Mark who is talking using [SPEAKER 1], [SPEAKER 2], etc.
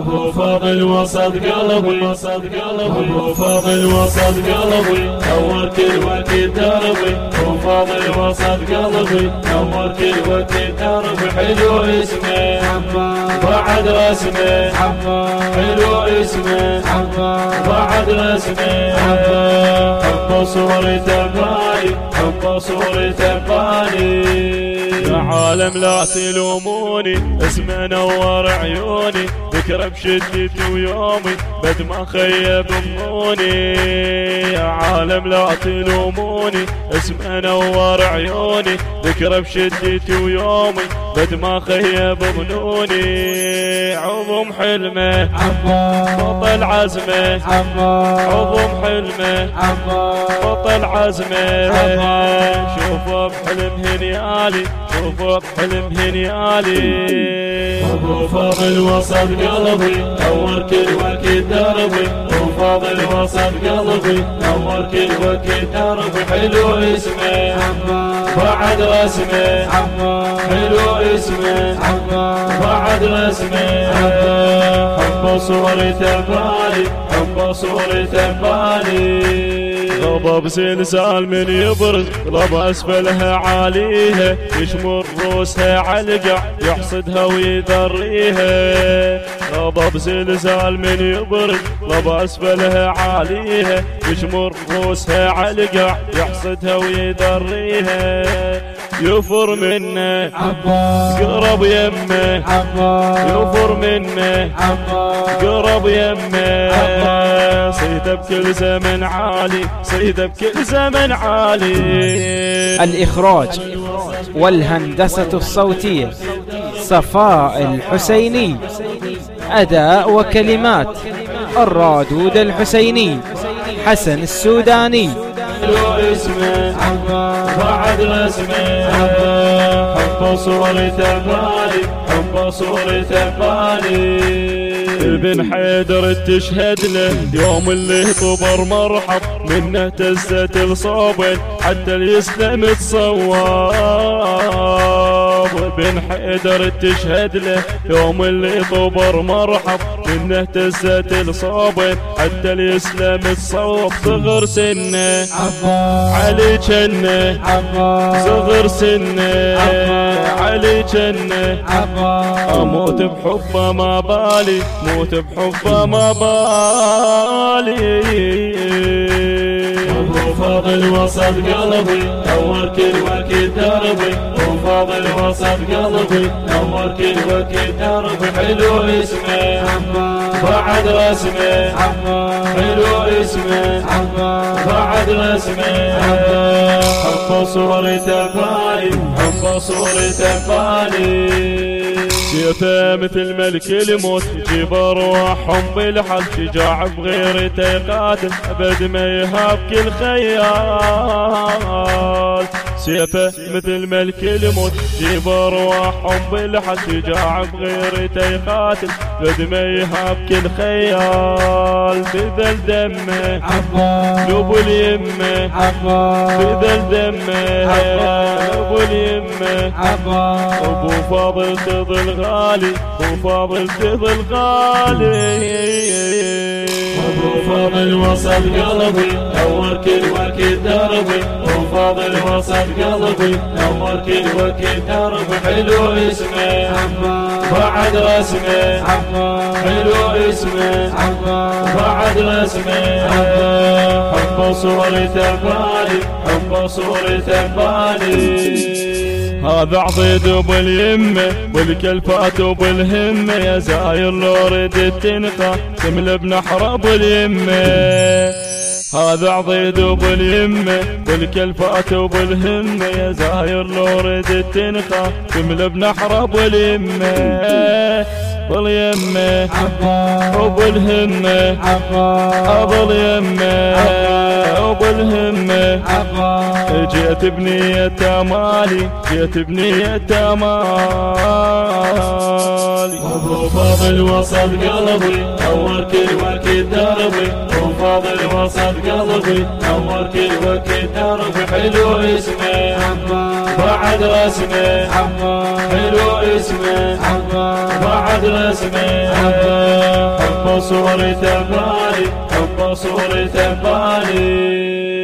[SPEAKER 1] أبو فاضل وسط قلبي وسط قلبي أبو فاضل وسط قلبي نور كل وقت دربي أبو فاضل وسط قلبي نور كل وقت دربي حلو اسمه. بعد رسمه. حلو اسمه. بعد رسمه. حب صورته بالي حب بالي يا عالم لا تلوموني. اسمه نور عيوني ذكره بشدتي ويومي بد ما خيب يا عالم لا تلوموني اسمه نور عيوني. ذكره بشدتي ويومي بد ما خيب ظنوني عظم حلمه بطل عزمه. عظم حلمه بطل عزمه. شوفه بحلم هنيالي شوفه بحلم هنيالي. ابو فاضل وسط قلبي نور كل وقت دربي. ابو فاضل وسط قلبي نور كل وقت دربي. حلو اسمه بعد رسمه حلو اسمه بعد رسمه حب صورته بالي حب صورته بالي. غضب سلسال من يبرز غضب أسفلها عاليها يشمر روسها علقع يحصدها ويذريها. غضب سلسال من يبرز غضب أسفلها عاليها يشمر روسها علقع يحصدها ويذريها. يفر منه قرب يمه يفر منه قرب يمه. صيده بكل زمن عالي صيده بكل زمن عالي.
[SPEAKER 2] الإخراج والهندسة الصوتية صفاء الحسيني أداء وكلمات الرادود الحسيني حسن السوداني.
[SPEAKER 1] بعد رسمه حب صورته بالي حب صورته بالي ابن حيدر تشهد له يوم اللي طبر مرحب منه تزت الصوبل حتى اليسلم تصواب ابن حيدر تشهد له يوم اللي طبر مرحب منه تزت الصوبل حتى اليسلم تصوب صغر سنه. علي جنة. صغر سنة. علي جنة. أموت بحبه ما بالي. موت بحبه ما بالي. فاضل وسط قلبي. نور كل وقت دربي وسط قلبي نور كل دربي حلو اسمه. بعد رسمه حلو اسمه. بعد رسمه حب صورته بالي حب صورته بالي سيفه مثل ملك الموت يجيب أرواحهم بالحل شجاع بغيرته يقاتل أبد ما يهاب كل خيال سيفه مثل ملك الموت. يجيب ارواحهم بالحل شجاع بغيرته يقاتل ابد ما يهاب كل خيال بذل دمه. لوب اليمه. بذل دمه. لوب اليمه. أبو فاضل تظل غالي. أبو فاضل تظل غالي. أبو فاضل وسط قلبي. نور كل وسط قلبي كل وقت دربي حلو اسمه. بعد رسمه حلو اسمه بعد رسمه حب صورته بالي حب صورته بالي هذا عضيد باليمة والكلفات وبالهمة يا زاير لو ردت تنقى تملى بنحر باليمة هذا عضيد باليمة والكلفات وبالهمة يا زاير لو ردت تنقى تملى بنحر باليمة باليمة وبالهمة. أبل يمه وبالهمة. جيت بنية امالي جيت بنية امالي ابو فاضل وسط قلبي نور كل وقت دربي وسط قلبي نور كل وقت دربي حلو اسمه بعد رسمه حلو اسمه بعد رسمه حب صورة بالي حب صورة بالي